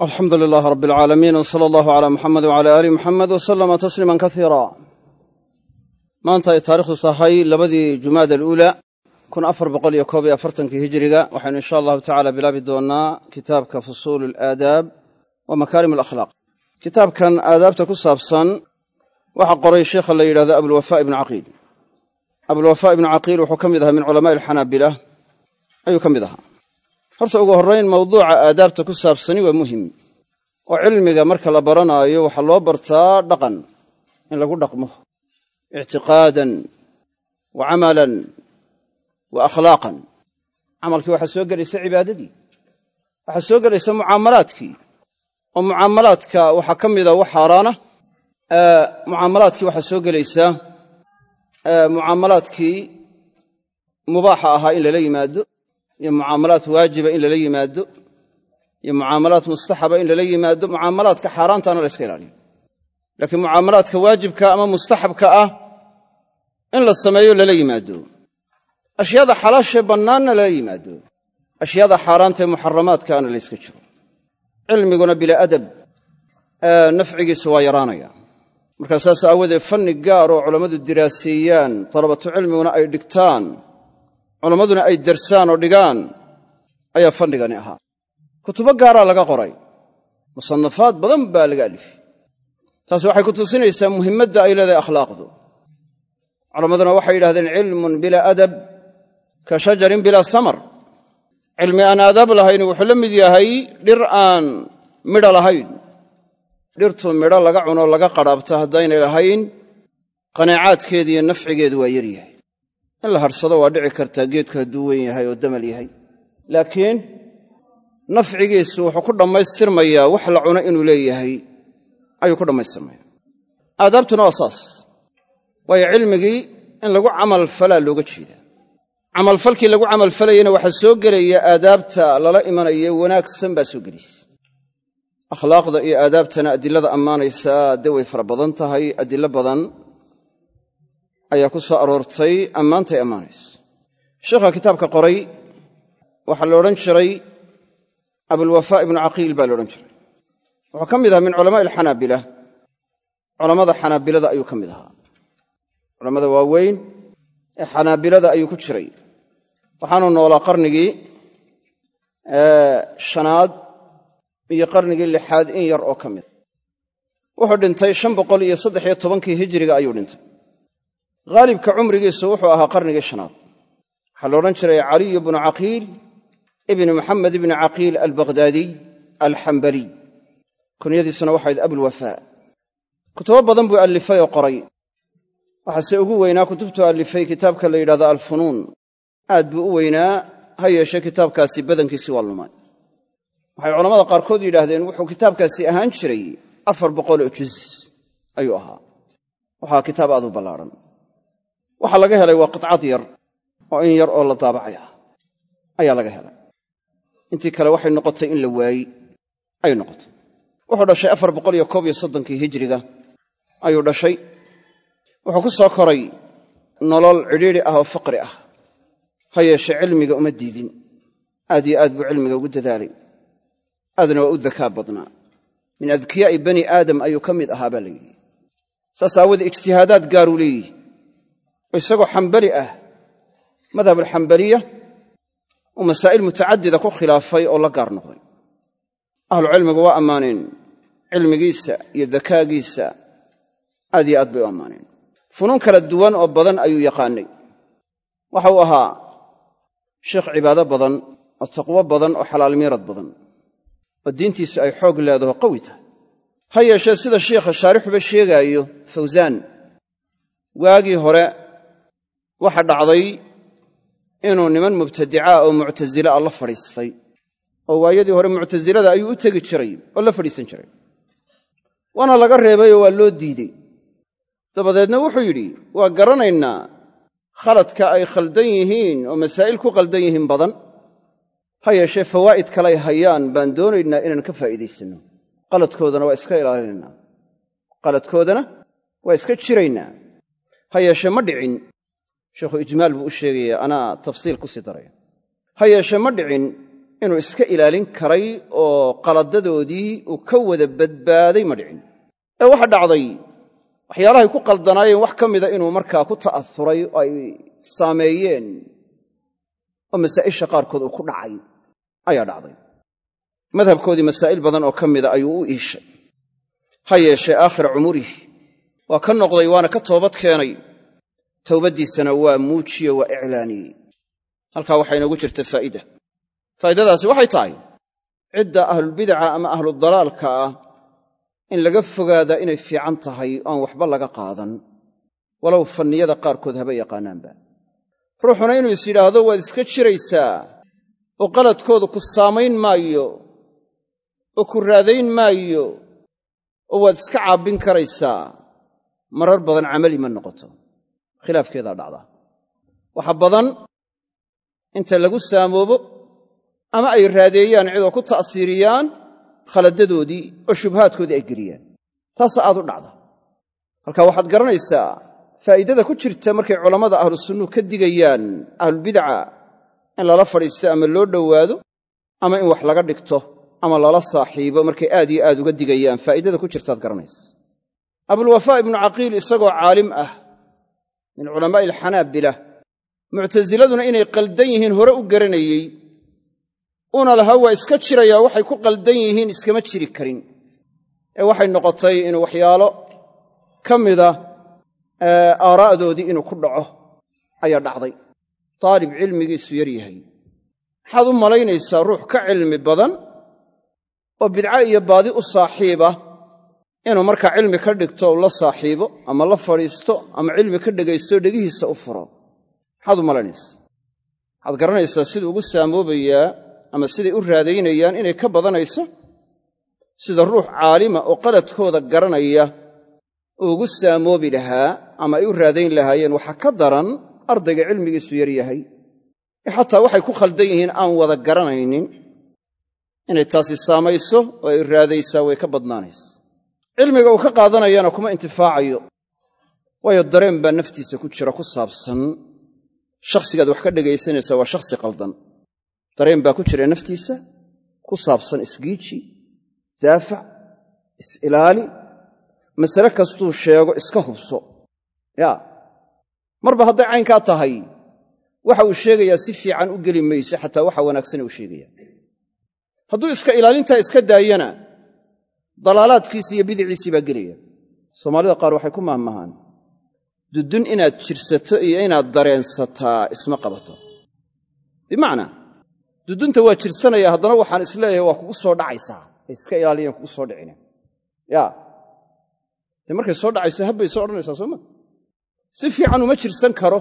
alxamdu lilaah rab alcaalamiin w sala allahu calaa muxamed wcala aali muxamed w salama tasliiman kaiira maanta ay taarikhdu tahay labadii jumaad aluulaa kun afar boqol iyo koob iyo afartankii hijiriga waxaynu insha allahu tacala bilaabi doonnaa kitaabka fusuulu alaadaab wa makaarim alakhlaaq kitaabkan aadaabta ku saabsan waxaa qoray sheikha la yidhahdo abulwafaa ibnu caqiil. Abulwafaa ibnu caqiil wuxuu ka mid ahaa min ahaa horta ugu horrayn mawduuca aadaabta ku saabsani waa muhiim. Oo cilmiga marka la baranaayo waxaa loo bartaa dhaqan in lagu dhaqmo. Ictiqaadan wa camalan wa akhlaaqan. Camalkii waxaa soo gelaysa cibaadadii waxaa soo gelaysa mucaamalaadkii. Oo mucaamalaadka waxaa ka mida wax xaaraana mucaamalaadkii waxaa soo gelaysa mucaamalaadkii mubaaxa ahaa in lala yimaado iyo mucaamalaad waajiba in lala yimaado iyo mucaamalaad mustaxaba in lala yimaado mucaamalaadka xaaraantaana la yska ilaaliyo. Laakiin mucaamalaadka waajibka ama mustaxabka ah in la sameeyo lala yimaado. Ashyaada xalaashee bannaanna lala yimaado. Ashyaada xaaraantaee muxaramaadkaana la yska jiro. Cilmiguna bilaa adab nafcigiisa waa yaraanaya. Markaa saas aawadeed fanni gaar oo culammadu diraaseeyaan dalabatu cilmiguna ay dhigtaan culammaduna ay darsaan oo dhigaan ayaa fannigani ahaa. Kutubo gaaraa laga qoray. Musannafaad badan baa laga alifay taasi waxay ku tusinaysaa muhimmadda ay leedahay akhlaaqdu. Culammaduna waxay yidhahdeen cilmun bilaa adab ka shajarin bilaa samar. Cilmi aan aadaab lahayn wuxuu la mid yahay dhir aan midho lahayn. Dhirtu midho laga cuno laga qadhaabto haddaynay lahayn qanaacaadkeeda iyo nafcigeedu waa yaryahay in la hadhsado waa dhici kartaa geedku hadduu weyn yahay oo damal yahay. Laakiin nafcigiisu wuxuu ku dhammaystirmayaa wax la cuno inuu leeyahay. Ayuu ku dhammaystirmaya aadaabtuna waa saas. Waayo cilmigii in lagu camal falaa looga jeedaa. Camalfalkii lagu camalfalayana waxaa soo gelaya aadaabta lala imanaye wanaagsan baa soo gelaysa akhlaaqda iyo aadaabtana adilada ammaanaysaa dee way fara badan tahay adilo badan ayaa ku soo aroortay ammaantay ammaanayso. Sheikha kitaabka qoray waxaa la odhan jiray abulwafaa ibnu caqiil baa la odhan jiray. Wuxuu ka mid ahaa min culamaa'i alxanaabila. Culammada xanaabilada ayuu ka mid ahaa. Culammada waaweyn ee xanaabilada ayuu ku jiray. Waxaanu noolaa qarnigii shanaad iyo qarnigii lixaad in yar oo ka mid. Wuxuu dhintay shan boqol iyo saddex iyo tobankii hijiriga ayuu dhintay haalibka cumrigiisu wuxuu ahaa qarnigii shanaad. Waxaa la odhan jiray caliyu bnu caqiil ibni muxamed ibni caqiil albaqhdaadiy alxambaliy kunyadiisuna waxayd abulwafaa kutubo badan buu allifay oo qoray. Waxaase ugu weynaa kutubtu allifay kitaabka la yidhahdo alfunuun. Aad buu u weynaa ha yeeshee kitaabkaasi badankiisii waa lumay waxay culammada qaarkood yidhaahdeen wuxuu kitaabkaasi ahaan jiray afar boqoloo juz ayuu ahaa. Waxaa kitaab aad u ballaadhan waxaa laga helay waa qidcad yar oo in yar oo la daabacay ah ayaa laga helay. Intii kale waxay noqotay in la waayey. Ayay noqotay. Wuxuu dhashay afar boqol iyo koob iyo soddonkii hijiriga. Ayuu dhashay. Wuxuu ku soo koray nolol cidhiidhi ah oo faqri ah. Ha yeeshee cilmiga uma diidin. Aad yo aad buu cilmiga ugu dadaalay. Aadna waa u dakaa badnaa. Min adkiyaa'i bani aadam ayuu ka mid ahaa baa la yidhi. Saas aawoodee ijtihaadaad gaaruu leeyihi isagoo xambali ah madhabulxambaliya uu masaa'il mutacadida ku khilaafay oo la gaar noqday ahlucilmigu waa ammaaneen cilmigiisa iyo dakaagiisa aad yo aad bay u ammaaneen funuun kala duwan oo badan ayuu yaqaanay. Waxa uu ahaa sheikh cibaado badan oo taqwo badan oo xalaal miirad badan oo diintiisu ay xoog leedaho qawi tahay. Ha yeeshee sida sheikha shaarixuba sheegaayo fawsaan waagii hore waxa dhacday inuu niman mubtadicaa oo muctasila ah la fadhiistay. Oo waayadii hore muctasilada ayuu u tegi jiray oo la fadhiisan jiray. Waana laga reebay oo waa loo diidey. Dabadeedna wuxuu yidhi waa garanaynaa khaladka ay khaldan yihiin oo masaa'il ku khaldan yihiin badan. Ha yeeshee fawaa'id kalay hayaan baan doonaynaa inaan ka faa'iidaysanno qaladkoodana waa iska ilaalinaynaa. Qaladkoodana waa iska jiraynaa. Ha yeeshee ma dhicin sheikhu ijmaal buu u sheegayaa anaa tafsiil ku sii daraya ha yeeshee ma dhicin inuu iska ilaalin karay oo qaladadoodii uu ka wada badbaaday ma dhicin. Ee waxa dhacday waxyaalahay ku qaldanaayeen wax ka mida inuu markaa ku ta'asuray oo ay saameeyeen oo masaa'isha qaarkood uu ku dhacay ayaa dhacday. Madhabkoodii masaa'il badan oo ka mida ayuu u iishay. Ha yeeshee aakhira cumurihi waa ka noqday waana ka toobad keenay towbaddiisana waa muujiye waa iclaaniyey halkaa waxaa inoogu jirta faa'ida faa'idadaasi waxay tahay cidda ahlulbidaca ama ahludalaalka ah in laga fogaadaa inay fiican tahay oaan waxba laga qaadan. Walow fanniyada qaarkood haba yaqaanaanba. Ruuxuna inuu is yidhaahdo waad iska jiraysaa oo qaladkooda ku saamayn maayo oo ku raadayn maayo oo waad iska caabbin karaysaa. Marar badan camali ma noqoto khilaafkeedaa dhacda. Waxa badan inta lagu saamoobo ama ay raadeeyaan cidoo ku ta'siiriyaan khaladadoodii oo shubahaadkoodii ay geliyaan. Taasa aad u dhacda. Halkaa waxaad garanaysaa faa'iidada ku jirta markay culammada ahlu sunnuhu ka digayaan ahlulbidaca in lala fadhiisto ama loo dhowaado ama in wax laga dhigto ama lala saaxiibo markay aad iyo aad uga digayaan faa'iidada ku jirtaad garanaysa. Abulwafaa ibnu caqiil isagoo caalim ah min culamaa'i alxanaabila muctasiladuna inay qaldan yihiin hore u garanayey una lahaa waa iska jirayaa waxay ku qaldan yihiin iskama jiri karin. Ee waxay noqotay inuu waxyaalo ka mida aaraa'doodii inuu ku dhaco ayaa dhacday. Taalib cilmigiisu yar yahay. Maxaad u malaynaysaa ruux ka cilmi badan oo bidco iyo baadi u saaxiiba inuu markaa cilmi ka dhigto la saaxiibo ama la fadhiisto ama cilmi ka dhegaysto dhegihiisa u furo. Maxaad u malaynaysaa waxaad garanaysaa siduu ugu saamoobayaa ama siday u raadaynayaan inay ka badanayso sida ruux caalima oo qaladkooda garanaya uu ugu saamoobi lahaa ama ay u raadayn lahaayeen waxaa ka daran ardayga cilmigiisu yar yahay. Ee xataa waxay ku khaldan yihiin aan wada garanaynin. Inay taasi saamayso oo ay raadaysaa way ka badnaanaysa cilmiga uu ka qaadanayana kuma intifaacayo. Waayo dareen baa naftiisa ku jira ku saabsan. Shakhsigaad wax ka dhegaysanaysa waa shakhsi qaldan. Dareen baa ku jira naftiisa ku saabsan isgiiji daafac is-ilaali. Masale kastuu sheego iska hubso. Yaa marba hadday caynkaa tahay waxa uu sheegayaa si fiican u geli mayso xataa waxa wanaagsane uu sheegaya hadduu iska ilaalintaa iska daayana dalaalaadkiisi iyo bidiciisii baa gelaya. Soomaalida qaar waxay ku mahmahaan dudun inaad jirsato iyo inaad dareensataa isma qabato. Bimacnaa dudunta waa jirsanaya haddana waxaan is leeyahay waa kugu soo dhacaysaa. Ay iska ilaaliyaan kugu soo dhicina ya dee markay soo dhacayso habbay soo odhanaysaa sooma si fiican uma jirsan karo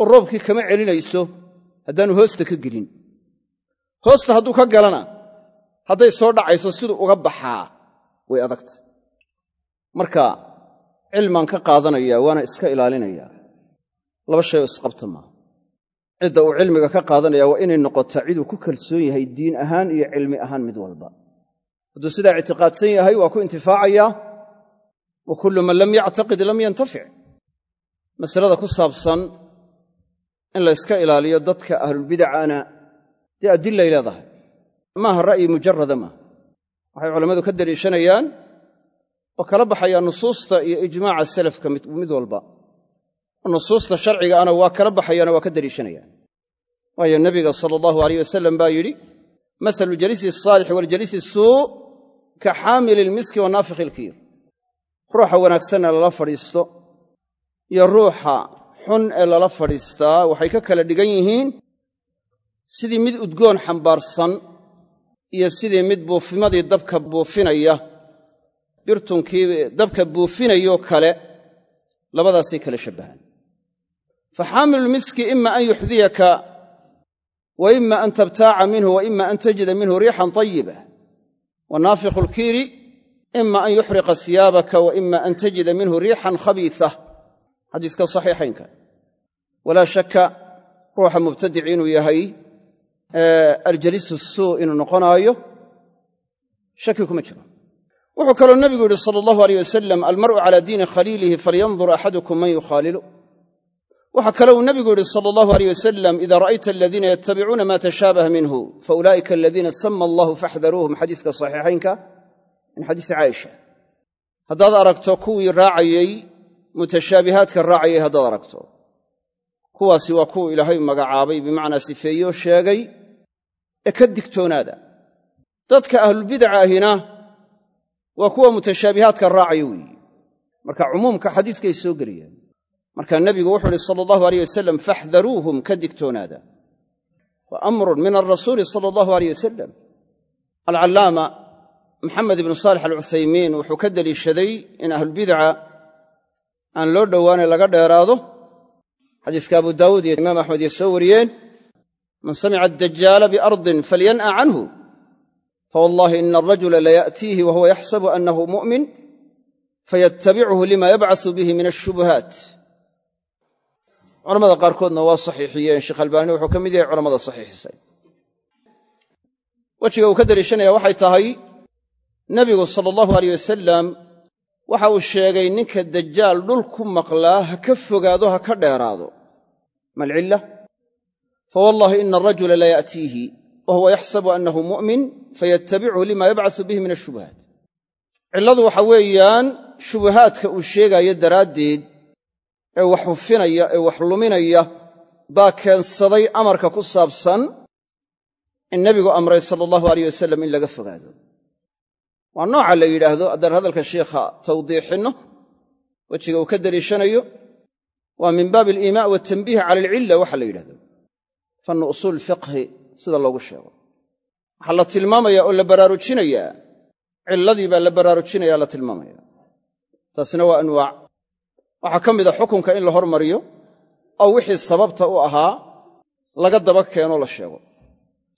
oo roobkii kama celinayso haddaanu hoosta ka gelin. Hoosta hadduu ka galana hadday soo dhacayso siduu uga baxaa way adagta marka cilmaan ka qaadanaya waana iska ilaalinaya. Laba shay oo isqabta maaha cidda uu cilmiga ka qaadanaya waa inay noqotaa ciduu ku kalsoon yahay diin ahaan iyo cilmi ahaan mid walba. Hadduu sidaa ictiqaadsan yahay waa ku intifaacayaa wa kullu man lam yactaqid lam yantafic. Masalada ku saabsan in la yska ilaaliyo dadka ahlulbidacana dee adilay leedahay maaha ra'yi mujarada maaha. Waxay culammadu ka daliishanayaan oo kala baxayaan nusuusta iyo ijmaaca salafka mid walba. Nusuusta sharciga ana waa kala baxayaano waa ka daliishanayaan waayo nebiga sala allahu alayh wasalam baa yidhi masalu jaliisi asaalixi waljaliisi suu ka xaamili ilmiski wa naafikhi ilkiir ruuxa wanaagsanee lala fadhiisto iyo ruuxa xun ee lala fadhiistaa waxay ka kala dhigan yihiin sidii mid udgoon xambaarsan iyo sidii mid buufimadii dabka buufinaya birtunkii dabka buufinayoo kale labadaasay kala shabbahaan fa xaamilulmiski ima an yuxdiyaka wa ima an tabtaaca minhu wa ima an tajida minhu riixan tayiba wa naafikhu lkiiri ima an yuxriqa siyaabaka wa ima an tajida minhu riixan khabiisa xadiiska saxiixaynka. Walaa shakka ruuxa mubtadici inuu yahay aljalisu suu inuu noqonaayo shaki kuma jiro. Wuxuu kaloo nebigu yidhi sala allahu aleyh wasalam almar'u calaa diini khaliilihi falyandur axadukum man yukhaalilu waxaa kale uu nabigu yidhi sala allahu aleyh wasalam ida ra'ayta aladiina yattabicuuna ma tashaabaha minhu faulaa'ika aladiina sama allahu faxdaruuhum xadiiska saxiixaynka min xadiisi caaisha. Haddaad aragto kuwii raacayey mutashaabihaadka raacayay haddaad aragto. Kuwaasi waa kuwa ilaahay magacaabay bimacnaa sifeeyo sheegay ee ka digtoonaada. Dadka ahlulbidaca ahina waa kuwa mutashaabihaadka raacaya weeye marka cumuumka xadiiskay soo geliyaan markaa nebigu wuxuu uhi sala allahu aleyh wasalam faxdaruuhum ka digtoonaada. Wa amrun min alrasuuli sala allahu aleyh wasalam alcallaama maxamed ibnu saalix alcuthaymiin wuxuu ka deliishaday in ahlulbidaca aan loo dhowaanay laga dheeraado. Xadiiska abu daawuud iyo imaam axmed iyo soo wariyeen man samica addajaala biardin falyan'a canhu fawallahi ina alrajula laya'tiihi wa huwa yaxsabu annahu mu'min fayattabichu lima yabcasu bihi min ashubuhaat culamada qaarkoodna waa saxiixiyeen. Sheekh albaani wuxuu ka mid yahay culamada saxiixisay. Wejiga uu ka deliishanaya waxay tahay nebigu sala allahu aleyh wasalam waxa uu sheegay ninka dajaal dhul ku maqlaa ha fogaado ha dheeraado fawallahi ina alrajula laya'tiihi wa huwa yaxsabu annahu mu'min fayattabichu lima yabcasu bihi min ashubuhaat cilladu waxa weeyaan shubuhaadka uu sheegaayo daraaddeed ee wax hufinaya ee wax luminaya baa keensaday amarka ku saabsan in nebigu amray sala allahu aleyh wasalam in laga fogaado waa nooca la yidhaahdo haddaan hadalka sheikha tawdiixinno wejiga uu ka deliishanayo waa min baabi aliimaa waatanbiih cala alcilla waxa la yidhahdo fannu usuul fiqhi sida loogu sheego. Waxaa la tilmaamaya oo la baraarujinayaa. Cilladii baa la baraarujinaya la tilmaamaya taasina waa anwaac. Waxaa ka mid a xukunka in la hormariyo oo wixii sababta u ahaa laga daba keenoo la sheego.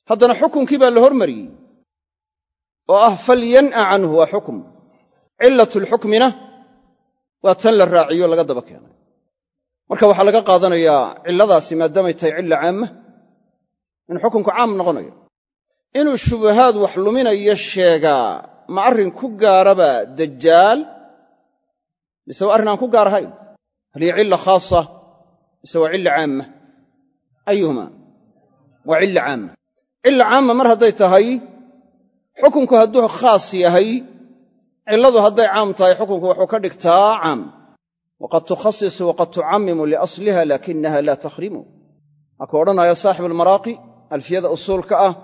Haddana xukunkii baa la hormariyey oo ah falyan'a canhu waa xukum. Cillatlxukmina waa tan la raaciyo laga daba keenay marka waxaa laga qaadanayaa cilladaasi maadaamay tahay cilla caamma in xukunku caam noqonayo. Inuu shubahaad wax luminayo sheegaa ma arrin ku gaaraba dajaal mise waa arrin aan ku gaar ahayn? Hal hiya cilla khaasa mise waa cilla caamma? Ayuhuma waa cilla caamma. Cilla caamma mar hadday tahay xukunku hadduu khaas yahay cilladu hadday caam tahay xukunku wuxuu ka dhigtaa caam. Waqad tukhasisu waqad tucammimu liasliha laakinaha laa takhrimu. Waa ku odhanaya saaxibu almaraaqi alfiyada usuulka ah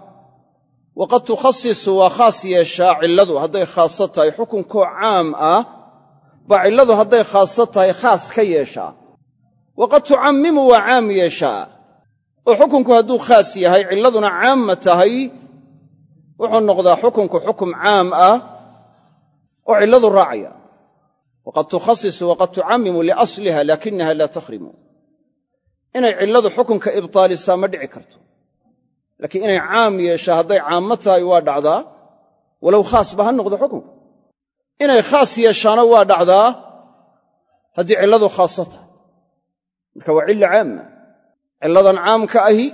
waqad tukhasisu waa khaas yeeshaa cilladu hadday khaaso tahay. Xukunkoo caam ah baa cilladu hadday khaaso tahay khaas ka yeeshaa. Waqad tucammimu waa caam yeeshaa. Oo xukunku hadduu khaas yahay cilladuna caamma tahay wuxuu noqdaa xukunku xukum caam ah oo cilladu raacaya. Waqad tukhasisu waqad tucammimu liasliha laakinaha laa takhrimu. Inay cilladu xukunka ibtaalisaa ma dhici karto laakiin inay caam yeeshaa hadday caammo tahay waa dhacdaa. Walow khaasba ha noqdo xukunku inay khaas yeeshaana waa dhacdaa haddii cilladu khaaso tahay. Marka waa cilla caamma. Cilladan caamka ahi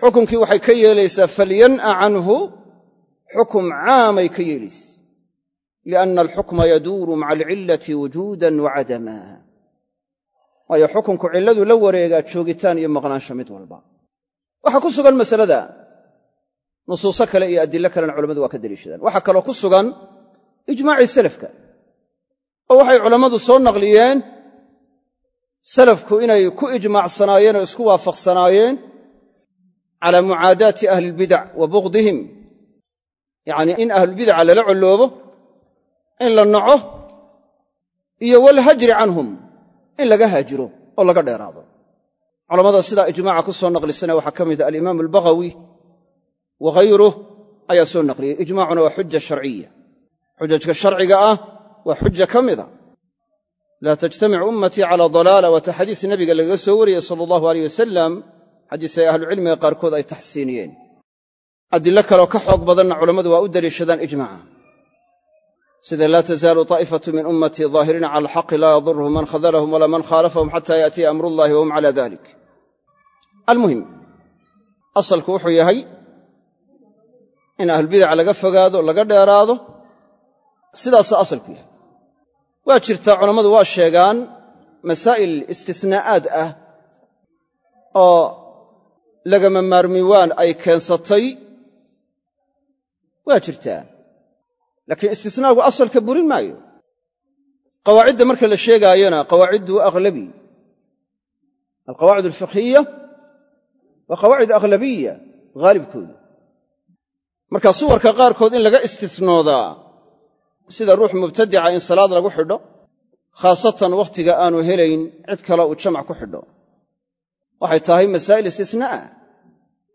xukunkii waxay ka yeelaysaa falyan'a canhu xukum caamay ka yeelaysa. Lianna alxukma yaduuru maca alcillati wujuudan wa cadama waayo xukunku cilladu la wareegaa joogitaan iyo maqnaansho mid walba waxaa ku sugan masalada nusuuso kale iyo adilo kalena culammadu waa ka deliishadaan. Waxaa kaloo ku sugan ijmaacii salafka oo waxay culammadu soo naqliyeen salafku inay ku ijmaacsanaayeen oo isku waafaqsanaayeen calaa mucaadaati ahli albidac wa bugdihim yacnii in ahlulbidaca lala colloobo in la naco iyo walhajri canhum in laga haajiro oo laga dheeraado culammada sidaa ijmaaca ku soo naqlisana waxaa ka mid a alimaam albaghawi wa hayruh ayaa soo naqliyey. Ijmaacuna waa xuja sharciya xujajka sharciga ah waa xuja ka mida laa tajtamic ummatii cala dalaala waata xadiis nabiga lagaga soo wariyey sala allahu aleyh wasalam xadiis ay ahlucilmiga qaarkood ay taxsiiniyeen. Adilo kaleo ka xoog badanna culammadu waa u deliishadaan ijmaaca. Sida laa tazaalu taa'ifatu min ummatii daahiriina cala alxaqi laa yadurhum man khadalahum walaa man khaalafahum xata yaatiya amrullahi wahum cala dalik almuhim asalku wuxuu yahay in ahlulbidaca laga fogaado laga dheeraado sidaasuu asalku yahay. Waa jirtaa culammadu waa sheegaan masaa'il istisnaa'aad ah oo lagama maarmiwaan ay keensatay. Waa jirtaa. Laakiin istisnaagu asalka burin maayo. Qawaacidda marka la sheegaayona qawaaciddu aghlabi alqawaacid alfiqhiya waa qawaacid aghlabiya haalibkooda marka suwarka qaarkood in laga istisnoodaa sida ruux mubtadica in salaad lagu xidho khaasatan wakhtiga aanu helayn cid kale uu jamac ku xidho. Waxay tahay masaa'il istisnaa'a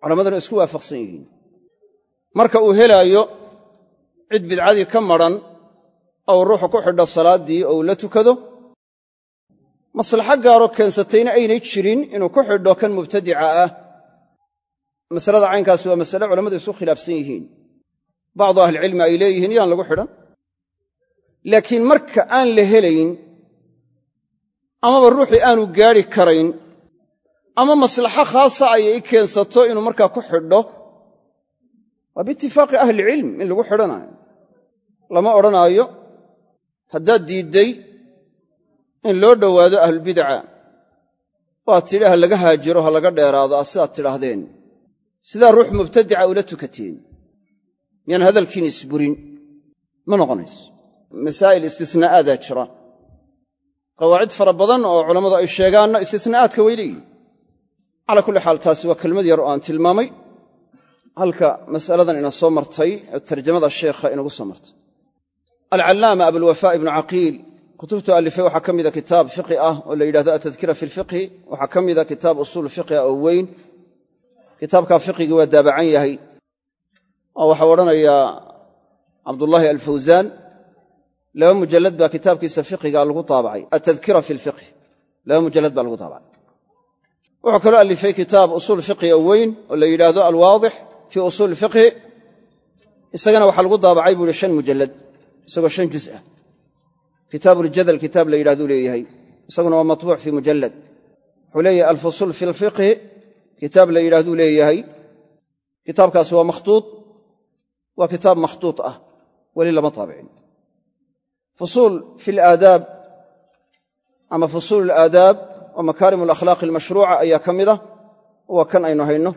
culammaduna isku waafaqsan yihiin. Marka uu helaayo cid bidcadii ka madran ou ruuxu ku xidho salaaddii ou la tukado maslaxo gaaro keensatayna aynay jirin inuu ku xidho kan mubtadica ah masalada caynkaasi waa masale culammadu isu khilaafsan yihiin. Bacdu ahlicilmi ay leeyihiin yaan lagu xidhan. Laakiin marka aan la helayn amaba ruuxii aanu gaadhi karayn ama maslaxo khaasa ayay keensato inuu markaa ku xidho waa biitifaaqi ahlicilm in lagu xidhanaayo. Lama odhanaayo haddaad diidday in loo dhowaado ahlulbidaca waad tidhi ha laga haajiro ha laga dheeraado aad sidaad tidhaahdeen sidaa ruux mubtadica ula tukateen miyaan hadalkiin isburin. Ma noqonayso masaa'il istisnaa'aadaa jira. Qawaacid fara badan oo culammadu ay sheegaanna istisnaa'aadka way leeyihiin calaa kulli xaal taasi waa kelmad yar oo aan tilmaamay. Halka masaladan ina soo martay ee tarjamada sheekha inagu soo martay. Alcallaama abulwafaa ibnu caqiil kutubtu alifay waxaa ka mida kitaab fiqi ah oo la yidhahdo atadkira fi lfiqhi waxaa ka mida kitaab usuul fiqhi ah oo weyn kitaabkaa fiqigii waa daabacan yahay. Oo waxau odhanayaa cabdullaahi alfawsaan laba mujallad baa kitaabkiisa fiqiga lagu taabacay. Atadkira fi lfiqhi laba mujallad baa lagu taabacay. Wuxuu kaloo alifay kitaab usuul fiqhi oo weyn oo la yidhaahdo alwaadix fii usuuli fiqhi. Isagana waxaa lagu daabacay buu ihi shan mujallad isagoo shan juz ah. Kitaabuljadal kitaab la yidhahduu leeyahay. Isaguna waa matbuuc fii mujallad. Wuxuu leeyahay alfusuul fi lfiqhi kitaab la yidhahduu leeyahay. Kitaabkaasi waa makhtuud waa kitaab makhtuud ah weli lama taabicin. Fusuul fi alaadaab ama fusuul alaadaab oo makaarim alakhlaaqi almashruuca ayaa ka mid ah waa kan aynu hayno.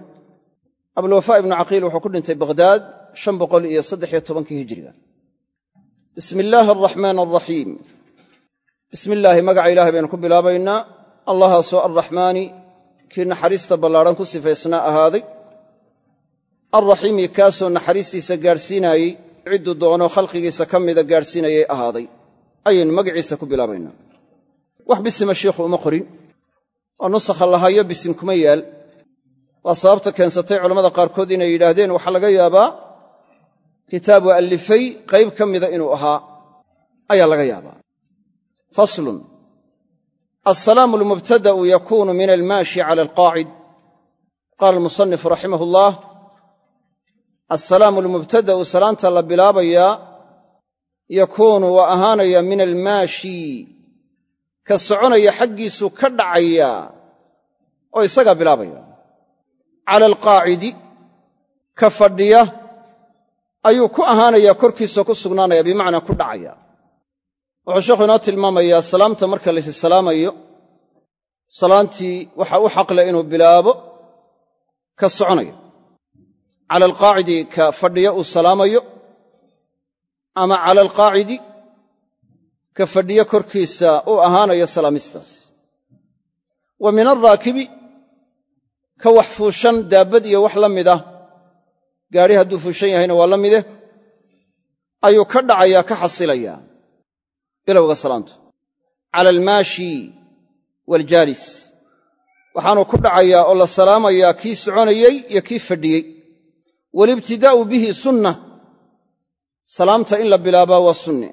Abulwafaa ibnu caqiil wuxuu ku dhintay bakhdaad shan boqol iyo saddexiyo tobankii hijiriga bismi illaahi alraxmaan alraxiim bismi illaahi magaca ilahay baynu ku bilaabaynaa. Allahaasoo alraxmaani kii naxariista ballaadhan ku sifaysnaa ahaaday. Alraxiimi kaasoo naxariistiisa gaadhsiinaayey cidduu doono khalqigiisa ka mida gaadhsiinayay ahaaday. Ayaynu magaciisa ku bilaabaynaa wax bisima shiikhu uma qorin. Oo nusakha lahayo bisim kuma yaal. Waa sababta keensatay culammada qaarkood inay yidhaahdeen waxaa laga yaabaa kitaabu allifay qayb ka mida inuu ahaa. Ayaa laga yaabaa faslun alsalaamu almubtada'u yakuunu min almaashi cala alqaacid qaala almusanifu raximah ullah alsalaamu almubtada'u salaanta la bilaabayaa yakuunu waa ahaanaya min almaashi ka soconaya xaggiisu ka dhacaya oo isagaa bilaabaya cala alqaacidi ka fadhiya ayuu ku ahaanayaa korkiisao ku sugnaanaya bimacnaa ku dhacaya wuxuu sheekhu inoo tilmaamayaa salaamta marka laysi salaamayo salaantii waxa u xaqle inuu bilaabo ka soconaya cala alqaacidi ka fadhiya uu salaamayo ama cala alqaacidi ka fadhiyo korkiisa uu ahaanayo salaamistaas. Wa min alraakibi ka wax fuushan daabbad iyo wax la mid ah gaadhi hadduu fuushan yahayna waa la mide. Ayuu ka dhacayaa ka xasilayaa bilowga salaantu. Cala almaashi waaljaalis waxaanuu ku dhacayaa oo la salaamayaa kii soconayey iyo kii fadhiyey. Waalibtidaa'u bihi sunna salaamta in la bilaabaa waa sunne.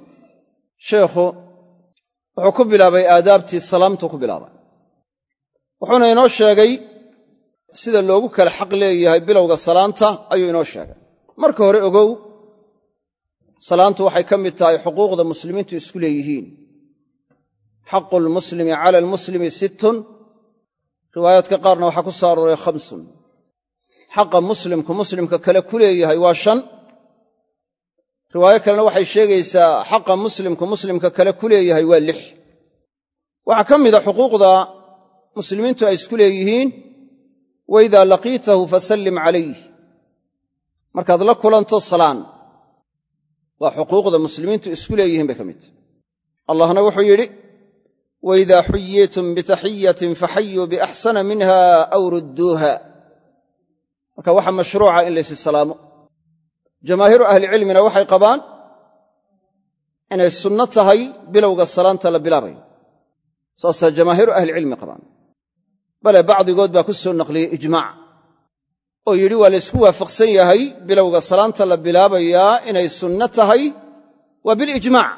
Sheekhu wuxuu ku bilaabay aadaabtii salaamtuu ku bilaabay. Wuxuuna inoo sheegay sida loogu kala xaq leeyahay bilowga salaanta ayuu inoo sheegay. Marka hore ogow salaantu waxay ka mid tahay xuquuqda muslimiintu isku leeyihiin. Xaqu lmuslimi cala almuslimi sittun. Riwaayaadka qaarna waxaa ku soo arooray khamsun. Xaqa muslimku muslimka kale ku leeyahay waa shan. Riwaayo kalena waxay sheegaysaa xaqa muslimku muslimka kale ku leeyahay waa lix. Waxaa ka mida xuquuqda muslimiintu ay isku leeyihiin. Wa idaa laqiitahu fasallim calayh markaad la kulanto salaan waa xuquuqda muslimiintu isku leeyihiin bay ka midtahy allahna wuxuu yidhi waidaa xuyitum bitaxiyatin faxayuu biaxsana minha aw rudduuha. Marka waxaa mashruuca in laysi salaamo. Jamaahiiru ahlicilmina waxay qabaan inay sunno tahay bilowga salaanta la bilaabayo. Saasaa jamaahiiru ahlicilmi qabaan. Bale bacdigood baa ku soo naqliyey ijmaac oo yidhi waa laysku waafaqsan yahay bilowga salaanta la bilaabayaa inay sunno tahay? Waa bilijmaac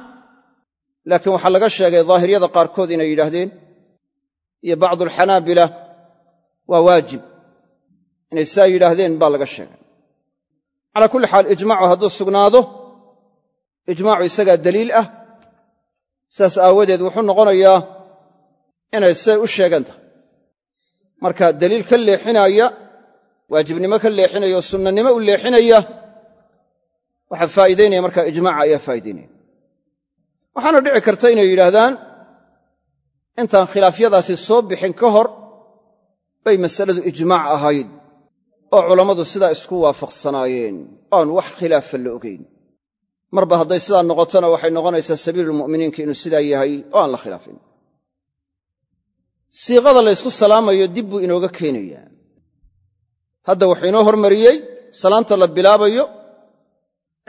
laakiin waxaa laga sheegay daahiriyada qaarkood inay yidhaahdeen iyo bacdualxanaabila waa waajib. Inay saa yidhaahdeen baa laga sheegay. Calaa kulli xaal ijmaacu hadduu sugnaado ijmaacu isagaa daliil ah. Saas aawadeed wuxuu noqonayaa inay siday u sheegan tahay. Marka daliil ka leexinaya waajibnimo ka leexinaya oo sunnanimo u leexinaya waxaa faa'iidaynaya markaa ijmaaca ayaa faa'idaynaya waxaana dhici karta inay yidhaahdaan intaan khilaafyadaasi soo bixin ka hor bay masaladu ijmaac ahayd oo culammadu sidaa isku waafaqsanaayeen oan wax khilaafa la ogayn marba hadday sidaa noqotona waxay noqonaysaa sabiilulmu'miniinka inuu sidaa yahay oo aan la khilaafin. Siiqada laysku salaamayo dib buu inooga keenayaa hadda wuxuu inoo hormariyey salaanta la bilaabayo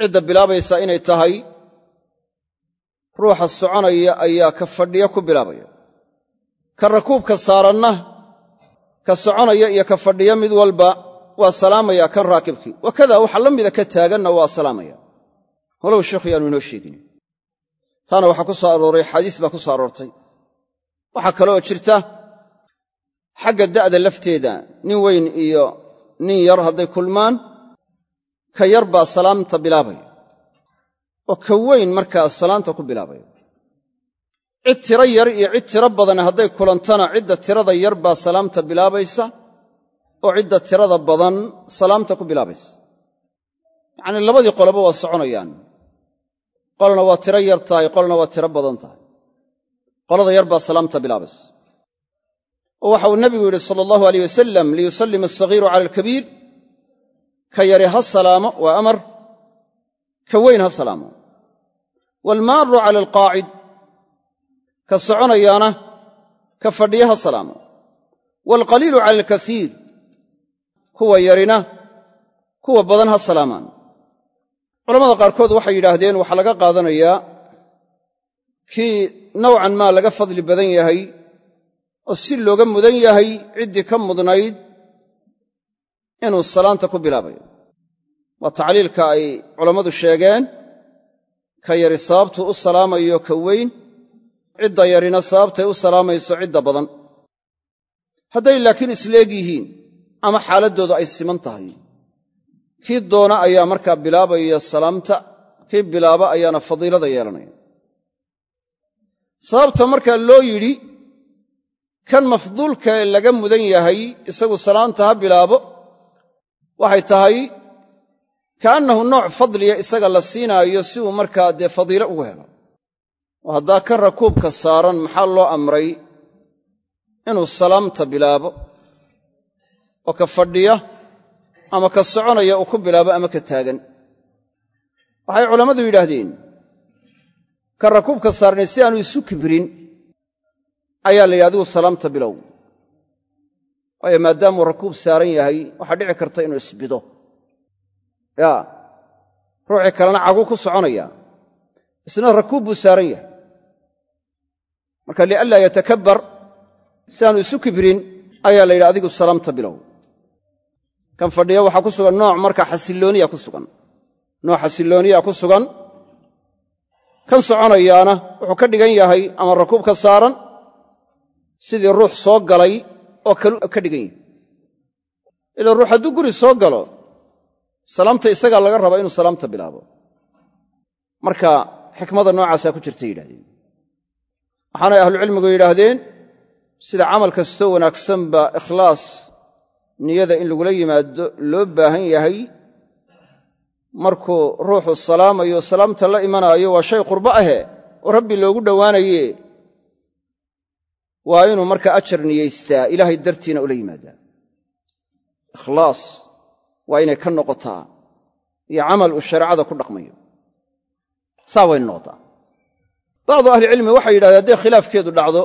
cidda bilaabaysaa inay tahay ruuxa soconaya ayaa ka fadhiya ku bilaabaya ka rakuubka saaranna ka soconaya iyo ka fadhiya mid walba waa salaamaya kan raakibkii. Wakadaa waxa la mida ka taaganna waa salaamaya. Walow sheikhu yaanu inoo sheegin. Taana waxaa ku soo arooray xadiis baa ku soo aroortay. Waxaa kaloo jirta xagga da'da lafteeda nin weyn iyo nin yar hadday kulmaan ka yar baa salaamta bilaabaya. Oo ka weyn markaa salaanta ku bilaabaya. Cid tiro yar iyo cid tiro badan hadday kulantana cidda tirada yar baa salaamta bilaabaysa oo cidda tirada badan salaamta ku bilaabaysa. Yacnii labadii qoloba waa soconayaan. Qolna waa tiro yar tahay qolna waa tiro badan tahay. Qolada yar baa salaamta bilaabaysa oo waxa uu nebigu yidhi sala allahu aleyh wasalam liyusallim asagiiru cala alkabiir. Ka yari ha salaamo waa amar. Ka weyn ha salaamo. Waalmaaru cala alqaacid. Ka soconayaana ka fadhiya ha salaamo. Waalqaliilu cala alkasiir. Kuwa yarina kuwa badan ha salaamaan. Culamada qaarkood waxay yidhaahdeen waxaa laga qaadanayaa kii nowcan maa laga fadli badan yahay oo si looga mudan yahay ciddii ka mudnayd inuu salaanta ku bilaabayo. Waa tacliilka ay culammadu sheegeen ka yari sababtuu u salaamayo ka weyn cidda yarina sababtay u salaamayso cidda badan. Hadday laakiin isleeg yihiin ama xaaladdoodu ay siman tahay. Kii doona ayaa markaa bilaabaya salaamta kii bilaaba ayaana fadiilada yeelanaya. Sababta markaa loo yidhi kan mafduulkae laga mudan yahay isagu salaanta ha bilaabo waxay tahay kaannahu nooc fadliya isaga la siinaayo si uu markaa dee fadiilo ugu helo. Oo haddaa kan rakuubka saaran maxaa loo amray inuu salaamta bilaabo oo ka fadhiya ama ka soconaya uu ku bilaabo ama ka taagan. Waxay culammadu yidhaahdeen ka rakuubka saarnay si aanu isu kibrin ayaa la yidhi adigu salaamta bilow. Waayo maadaamuu rakuub saaran yahay waxaa dhici karta inuu isbido. Yaa ruuxii kalena cagu ku soconaya. Isna rakuub buu saaran yahay. Marka lianlaa yatakabbar si aanu isu kibrin ayaa la yidhi adigu salaamta bilow. Kan fadhiya waxaa ku sugan nooc markaa xasillooniya ku sugan. Nooc xasillooniya ku sugan kan soconayaana wuxuu ka dhigan yahay ama rakuubka saaran sidii ruux soo galay oo kalu ka dhigan yahay ila ruux hadduu guri soo galo salaamta isagaa laga rabaa inuu salaamta bilaabo. Marka xikmada noocaasaa ku jirtay yidhahdeen waxaanay ahlucilmigu yidhaahdeen sida camal kastoo wanaagsan baa ikhlaas niyada in lagula yimaado loo baahan yahay. Markuu ruuxu salaamayo salaamta la imanaayo waa shay qurbo ahe oo rabbi loogu dhowaanaye waa inuu marka ajar niyeystaa ilaahay dartiina ula yimaadaa. Ikhlaas waa inay ka noqotaa iyo camal uu shareecada ku dhaqmayo. Saa wayna noqotaa. Bacdu ahlicilmi waxay yidhahdeen hadday khilaafkeedu dhacdo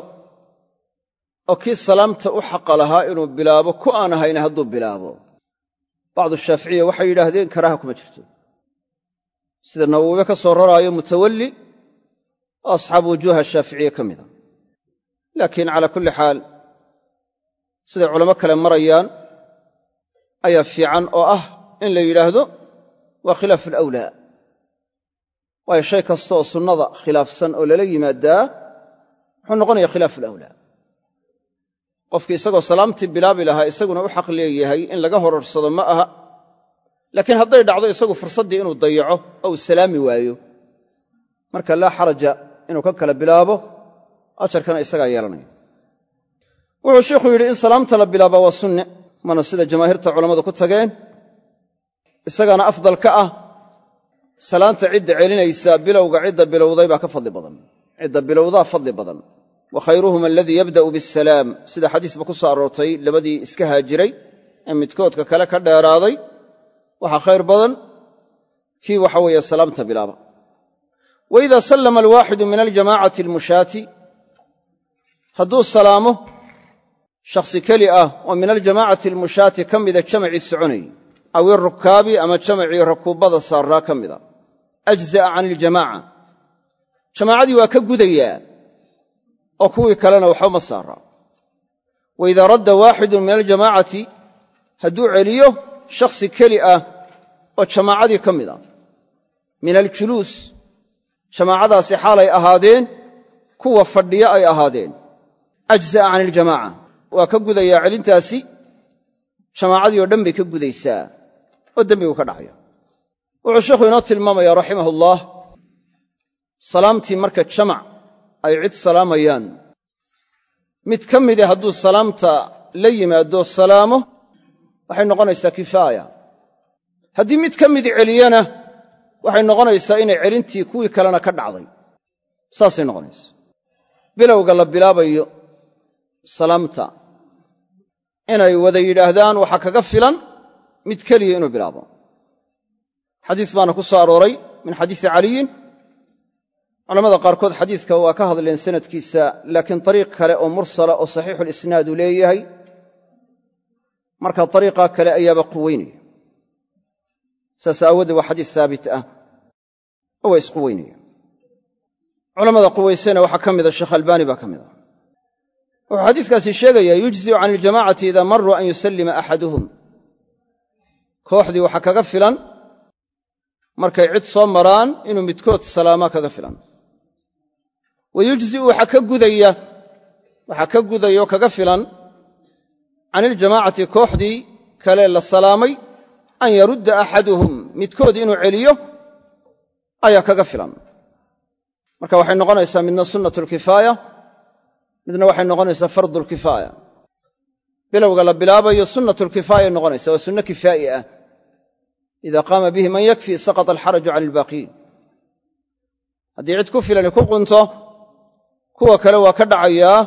oo kii salaamta u xaqa lahaa inuu bilaabo ku aan ahayna hadduu bilaabo. Bacdu shaaficiya waxay yidhaahdeen karaaha kuma jirto. Sida nawowibe ka soo raraayo mutawalli oo asxaabu wujuuha shaaficiye ka mida laakiin calaa kulli xaal siday culamo kale marayaan ayaa fiican oo ah in la yidhaahdo waa khilaafu alawlaa waayo shay kasta oo sunnada khilaafsan oo lala yimaadaa wuxuu noqonaya khilaafu alawlaa qofkii isagoo salaamtii bilaabi lahaa isaguna u xaq leeyahay in laga hororsado ma aha. Laakiin hadday dhacdo isagu fursaddii inuu dayaco oo uu salaami waayo. Marka laa xaraja inuu ka kala bilaabo ajarkana isagaa yeelanaya. Wuxuu sheikhu yidhi in salaamta la bilaaba waa sunne mana sida jamaahiirta culammadu ku tageen. Isagaana afdal ka ah salaanta cidda celinaysa bilowga cidda bilowday baa ka fadli badan. Cidda bilowdaa fadli badan. Wa khayruhum aladii yabda'u bisalaam sida xadiisba ku soo aroortay labadii iska haajiray ee midkoodka kale ka dheeraaday waxaa khayr badan kii waxa weeye salaamta bilaaba. Wa sallama alwaaxidu min aljamaacati almushaati hadduu salaamo shakhsi keli ah oo min aljamaacati almushaati ka mida jamacii soconayy aw irukaabi ama jamacii rakuubbada saarraa ka mida. Ajza'a can iljamaaca. Jamaacadii waa ka gudayaa oo kuwii kalena waxba ma saara. Wa idaa radda waaxidun min aljamaacati hadduu celiyo shakhsi keli ah oo jamaacadii ka mid a min aljuluus jamaacadaasi xaalay ahaadeen kuwa fadhiya ay ahaadeen ajza'a can iljamaaca waa ka gudayaa celintaasi jamaacadii oo dhan bay ka gudaysaa oo dembigu ka dhacaya wuxuu sheikhu inoo tilmaamaya raximahullah salaamtii marka jamac ay cid salaamayaan. Mid ka midi hadduu salaamta la yimaado salaamo waxay noqonaysaa kifaaya. Haddii mid ka midi celiyana waxay noqonaysaa inay celintii kuwii kalena ka dhacday. Saasay noqonaysa bilowga la bilaabayo salaamta. Inay wada yidhaahdaan waxaa kaga filan mid keliya inuu bilaabo. Xadiis baana ku soo arooray min xadiisi caliyin. Culamada qaarkood xadiiska waa ka hadleen sanadkiisa laakiin ariiq kale oo mursala oo saxiixulisnaad uu leeyahay marka ariiqaa kale ayaaba quweynaya saas aawoodee waa xadiis haabit ah oo waa isquweynaya culamada quwaysana waxaa ka mida sheekh albaani baa ka mid a wuxuu xadiiskaasi sheegayaa yujziu can iljamacati idaa maruu an yusallima axaduhum. Kooxdii waxaa kaga filan markay cid soo maraan inuu midkood salaama kaga filan. Wa yujziu waxaa ka gudaya waxaa ka gudaya oo kaga filan can iljamaacati kooxdii kale la salaamay an yarudda axaduhum. Midkood inuu celiyo ayaa kaga filan. Marka waxay noqonaysaa midna sunnat lkifaaya midna waxay noqonaysaa fardulkifaaya bilowga la bilaabayo sunnatulkifaayay noqonaysa waa sunno kifaa'i ah. Ida qaama bihi man yakfi saqata alxaraju can ilbaaqiin haddii cid ku filani ku qunto kuwa kale waa ka dhacayaa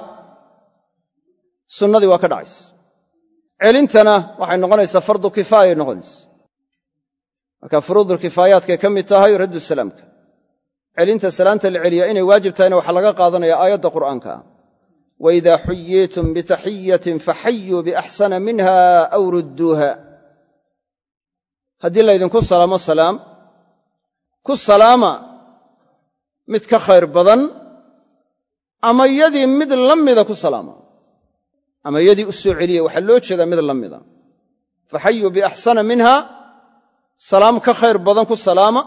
sunnadii waa ka dhacaysa. Celintana waxay noqonaysaa fardu kifaayay noqonaysa. Marka furuudulkifaayaadkay ka mid tahay raddu salaamka. Celinta salaanta la celiyaa inay waajib tahayna waxaa laga qaadanaya aayadda qur'aanka. ah waida xuyiitum bitaxiyatin faxayuu biaxsana minha aw rudduuha haddii laydinku salaamo salaam ku salaama mid ka khayr badan ama yadii mid la mida ku salaama ama yadii u soo celiya waxaa loo jeedaa mid la mida. Faxayuu biaxsana minha salaam ka khayr badan ku salaama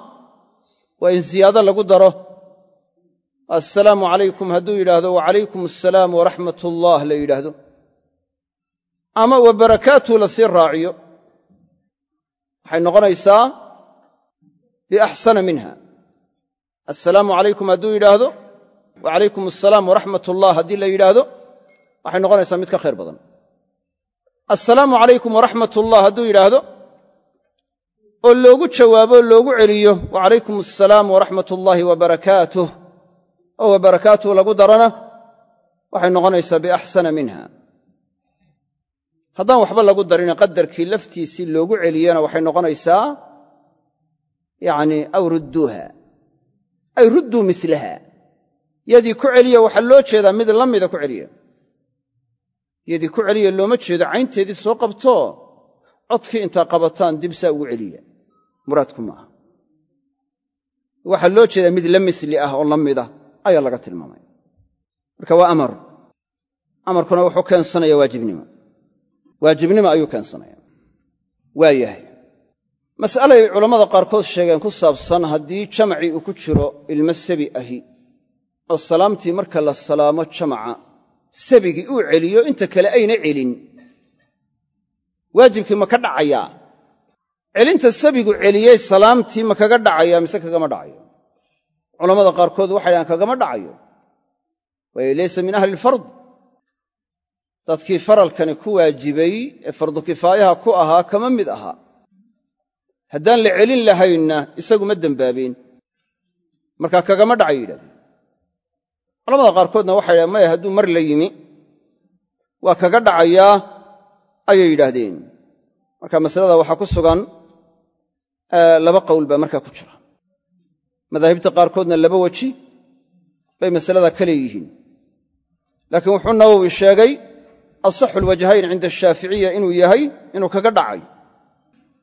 waa in ziyaado lagu daro assalaamu calaykum. Hadduu yidhaahdo wacalaykum assalaam waraxmat ullah la yidhaahdo. Ama wa barakaatuhu la sii raaciyo. Waxay noqonaysaa biaxsana minha. Assalaamu calaykum. Hadduu yidhaahdo wacalaykum assalaam waraxmat ullah haddii la yidhaahdo waxay noqonaysaa mid ka khayr badan. Assalaamu calaykum waraxmat ullah hadduu yidhaahdo oo loogu jawaabo loogu celiyo wacalaykum assalaam waraxmat ullaahi wa barakaatuh oo wa barakaatuhu lagu darana waxay noqonaysaa biaxsana minha. Haddaan waxba lagu darin qadarkii laftiisii loogu celiyana waxay noqonaysaa yani aw rudduuha. Ay rudduu milaha yadii ku celiya waxaa loo jeedaa mid la mida ku celiya. Yadii ku celiya looma jeedo caynteedii soo qabto codkii intaa qabataan dib saa ugu celiya. Muraadku maaha waxaa loo jeedaa mid la misli ah oo la mida ayaa laga tilmaamaya marka waa amar. Amarkuna wuxuu keensanaya waajibnimo. Waajibnimo ayuu keensanaya. Waa yahay. Mas'alay culammada qaarkood sheegeen ku saabsan haddii jamacii uu ku jiro ilmo sabi ahi oo salaamtii marka la salaamo jamaca sabigii uu celiyo inta kale ayna celin. Waajibkii ma ka dhacayaa? Celinta sabigu celiyey salaamtii ma kaga dhacaya mise kagama dhacayo culammada qaarkood waxay dhahaan kagama dhacayo. Waayo laysa min ahli ilfard dadkii faralkani ku waajibay ee fardu kifaayaha ku ahaa kama mid ahaa haddaan la celin lahaynna isagu ma dembaabeen markaa kagama dhacay yidhahdeen culamada qaarkoodna waxay yidhahdeen maya hadduu mar la yimi waa kaga dhacayaa ayay yidhaahdeen. Marka masalada waxaa ku sugan laba qowl baa markaa ku jira madaahibta qaarkoodna laba weji bay masalada ka leeyihiin. Laakiin wuxuu nawowi sheegay asaxu alwajhayn cinda ashaaficiya inuu yahay inuu kaga dhacayo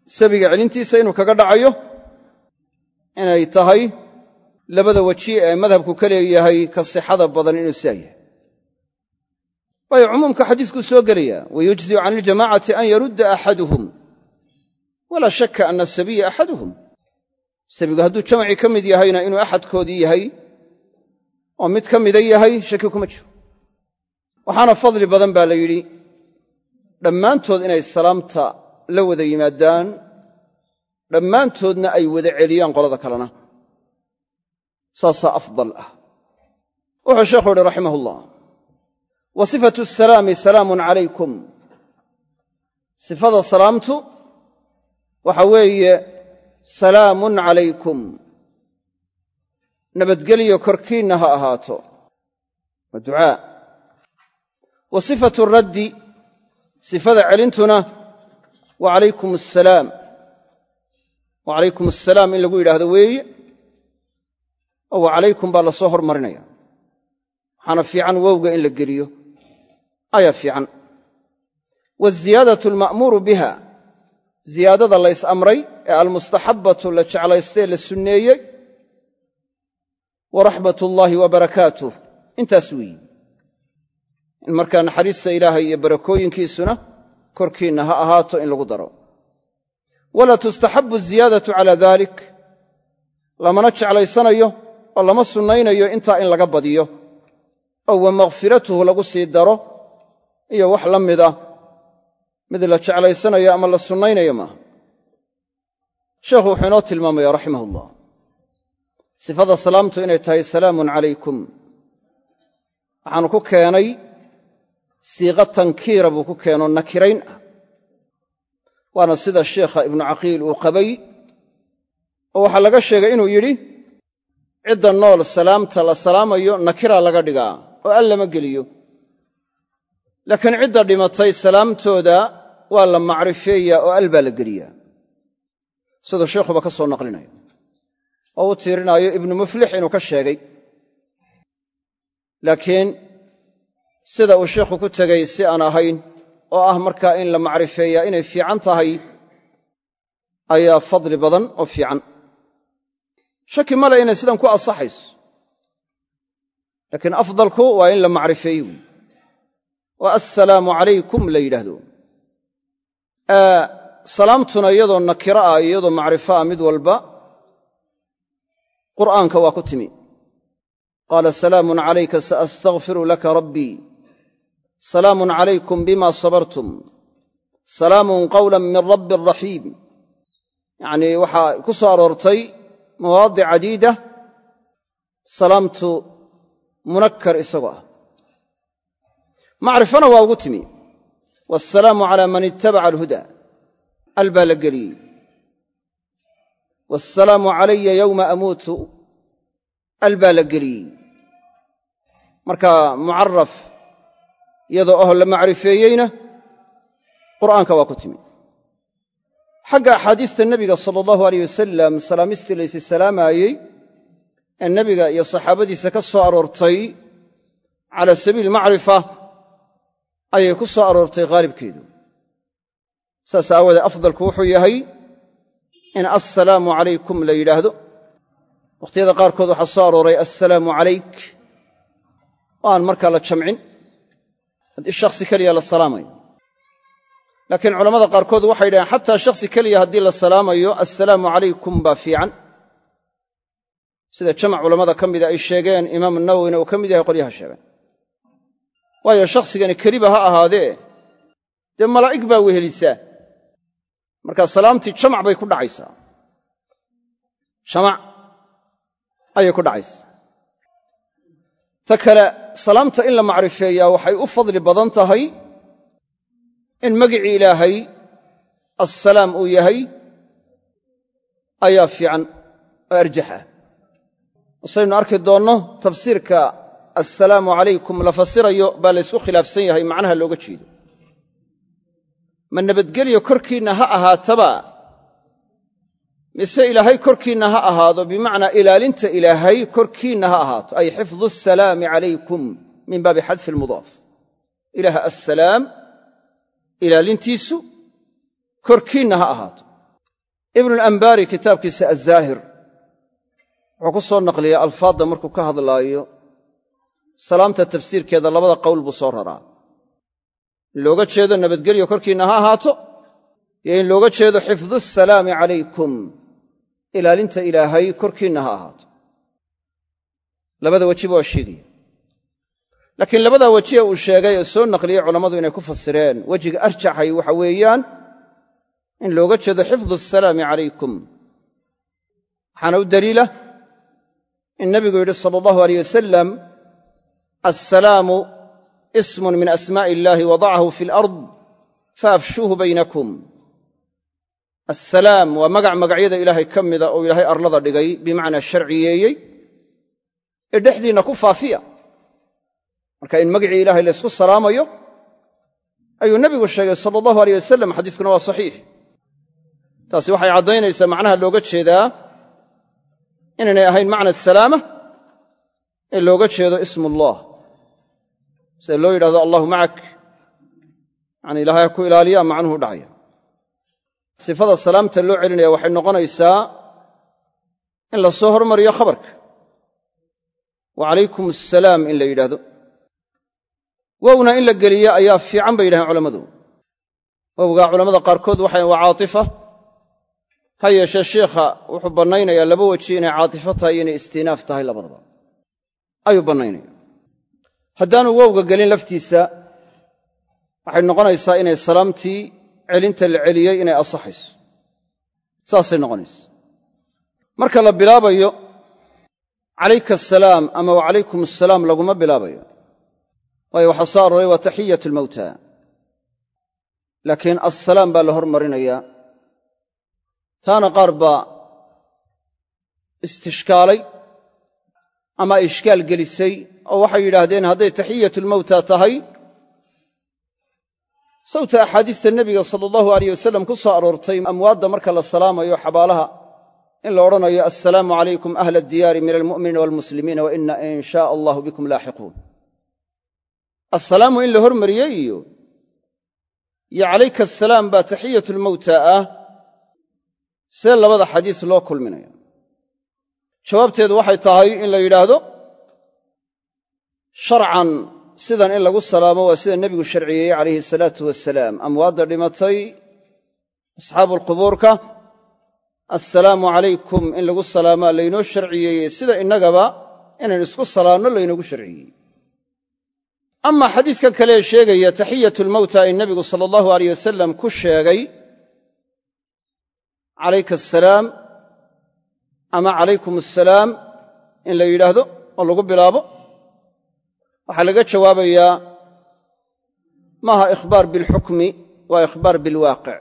sabiga celintiisa inuu kaga dhacayo inay tahay labada weji ee madhabku ka leeyahay ka sixada badan inuu saa waayo cumuumka xadiiskuu soo gelaya wayujziu can iljamacati an yarudda axaduhum walaa shakka ana asabiya axaduhum sabigu hadduu jamacii ka mid yahayna inuu axadkoodii yahay oo mid ka mida yahay shaki kuma jiro. Waxaana fadli badan baa la yidhi dhammaantood inay salaamta la wada yimaadaan dhammaantoodna ay wada celiyaan qolada kalena. Saasaa afdal ah. Wuxuu sheekhu uhi raximah ullah wa sifatu asalaami salaamun calaykum. Sifada salaamtu waxa weeye salaamun calaykum. Nabadgelyo korkiinna ha ahaato. Waa ducaa? Wa sifatu raddi sifada celintuna wa calaykum asalaam wa calaykum asalaam in lagu yidhaahdo weeye oo wa calaykum baa la soo hormarinaya. Waxaana fiican wowga in la geliyo. Ayaa fiican. Waziyaadatu alma'muuru biha ziyaadada la ys-amray ee almustaxabbatu la jeclaystee la sunneeyey wa raxmat ullaahi wa barakaatuh. Intaas weeyi. In markaa naxariista ilaahay iyo barakooyinkiisuna korkiinna ha ahaato in lagu daro. Walaa tustaxabbu ziyaadatu calaa dalik lamana jeclaysanayo oo lama sunnaynayo intaa in laga badiyo. Oo wa makhfiratuhu lagu sii daro. Iyo wax la mida mid la jeclaysanayo ama la sunnaynayo maaha sheekhu wuxuu inoo tilmaamaya raximah ullah sifada salaamtu inay tahay salaamun calaykum. Waxaanu ku keenay siiqa tankiira buu ku keenoo nakirayn ah. Waana sida sheikha ibnu caqiil uu qabay oo waxaa laga sheegay inuu yidhi cidda nool salaamta la salaamayo nakiraa laga dhigaa oo al lama geliyo. Laakiin cidda dhimatay salaamtooda waa la macrifeeyaa oo al baa la geliyaa. Siduu sheikhuba ka soo naqlinayo. Oo u tiirinaayo ibnu muflix inuu ka sheegay. Laakiin sida uu sheikhu ku tegey si aan ahayn oo ah markaa in la macrifeeyaa inay fiican tahay ayaa fadli badan oo fiican. Shaki male inay sidan ku ansaxayso. Laakiin afdalku waa in la macrifeeyo. Wy oo assalaamu calaykum la yidhaahdo salaamtuna iyadoo nakiro ah iyadoo macrifo ah mid walba qur'aanka waa ku timi. Qaala salaamun calayka saastakfiru laka rabbii salaamun calaykum bima sabartum. Salaamun qawlan min rabbi raxiim yacnii waxaa ku soo aroortay mawaadic cadiida salaamtu munakkar isagoo ah. Macrifana waa ugu timi waasalaamu calaa man ittabaca alhuda al baa la geliyey waasalaamu calaya yowma amuutu al baa la geliyey marka mucaraf iyadoo aho la macrifeeyeyna qur'aanka waa ku timi xagga axaadiista nebiga sala allahu aleyh wasalam salaamistii laysi salaamaayey ee nebiga iyo saxaabadiisa ka soo aroortay cala sabiil macrifa ayay ku soo aroortay haalibkeedu saas aawoodee afdalku wuxuu yahay in assalaamu calaykum la yidhaahdo. Wakhtiyada qaarkood waxaa soo arooray assalaamu calayk. Oo aan markaa la jamcin. Haddii shakhsi keliya la salaamayo. Laakiin culammada qaarkood waxay yidhahdeen xataa shakhsi keliya haddii la salaamayo assalaamu calaykum baa fiican. Sida jamac culammada ka mida ay sheegeen imaamu nawowina uu ka mid yahay qolyaha sheegeen waayo shakhsigani keliba ha ahaadee. Dee malaa'ig baa wehelisaa markaa salaamtii jamac bay ku dhacaysaa jamac ayay ku dhacaysaa ta kale salaamta in la macrifeeyaa waxay u fadli badan tahay in magicii ilaahay assalaam uu yahay ayaa fiican oo arjax ah wasaynu arki doonno tafsiirka assalaamu calaykum la fasirayo baa laysku khilaafsan yahay macnaha looga jeedo. Ma nabadgelyo korkiinna ha ahaataba? Mise ilaahay korkiinna ha ahaado? Bimacnaa ilaalinta ilaahay korkiinna ha ahaato. Ay xifdu asalaami calaykum min baabi xadfi almudaaf ilaaha assalaam ilaalintiisu korkiinna ha ahaato. Ibnulambaari kitaabkiisa azaahir wuxuu ku soo naqliyey alfaadda markuu ka hadlaayo salaamta tafsiirkeeda labada qowl buu soo raraa. In looga jeedo nabadgelyo korkiinna ha ahaato iyo in looga jeedo xifdu asalaami calaykum ilaalinta ilaahay korkiinna ha ahaato. Labada wejiba waa sheegaya. Laakiin labadaa wejiye uu sheegay oo soo naqliyey culammadu inay ku fasireen wejiga arjaxay waxa weeyaan in looga jeedo xifdu asalaami calaykum. Waxaana u daliila in nebigu yidhi sala allahu aleyh wasalam assalaamu ismun min asmaa'i illaahi wadacahu fi alard faafshuuhu baynakum assalaam waa magac magacyada ilaahay ka mida oo ilaahay arlada dhigay bimacnaa sharciyeeyey ee dhexdiinna ku faafiya marka in magicii ilaahay laysku salaamayo ayuu nebigu sheegay sala allahu aleyh wasalam xadiiskuna waa saxiix taasi waxay caddaynaysaa macnaha looga jeedaa inaynay ahayn macna asalaama ee looga jeedo ismuullah sida loo yidhahdo allahu macak. Yacni ilaahay ha ku ilaaliya macnuhu dhacaya. Sifada salaamta loo celinaya waxay noqonaysaa in la soo hormariyo khabarka. Wa calaykum assalaam in la yidhaahdo. Wowna in la geliyo ayaa fiican bay yidhahdeen culammadu. Wowgaa culammada qaarkood waxay waa caatifa ha yeeshee sheikha wuxuu bannaynayaa laba weji inay caatifo tahay iyo inay istiinaaf tahay labadaba. Ayuu bannaynaya haddaanu wowga gelin laftiisa waxay noqonaysaa inay salaamtii celinta la celiyey inay asaxayso saasay noqonaysa marka la bilaabayo calayka asalaam ama wa calaykum assalaam laguma bilaabayo. Waayo waxaa soo arooray waa taxiyat almawta laakiin assalaam baa la hormarinayaa. Taana qaar baa istishkaalay ama ishkaal gelisay oo waxay yidhaahdeen hadday taxiyatulmawta tahay. Sawta axaadiista nebiga sala allahu aleyh wasalam ku soo aroortay amwaadda marka la salaamayo xabaalaha in la odhanayo assalaamu calaykum ahla addiyaari min almu'miniina waalmuslimiina wa inna in shaa allahu bikum laaxiquun. Assalaamu in la hormariyey iyo iyo calayka assalaam baa taxiyatulmawta ah. See labada xadiis loo kulminaya jawaabteedu waxay tahay in la yidhaahdo sharcan sidan in lagu salaamo waa sida nebigu sharciyeeyey calayhi salaatu wasalaam amwaadda dhimatay asxaabuulqubuurka assalaamu calaykum in lagu salaamaa laynoo sharciyeeyey sida innagaba inaynu isku salaanno laynoogu sharciyeeyey amaa xadiiskan kalee sheegaya taxiyatulmawta in nebigu sala allahu aleyh wasalam ku sheegay calayka assalaam ama calaykum assalaam in la yidhaahdo oo lagu bilaabo waxaa laga jawaabayaa maaha ikhbaar bilxukmi waa ikhbaar bilwaaqic.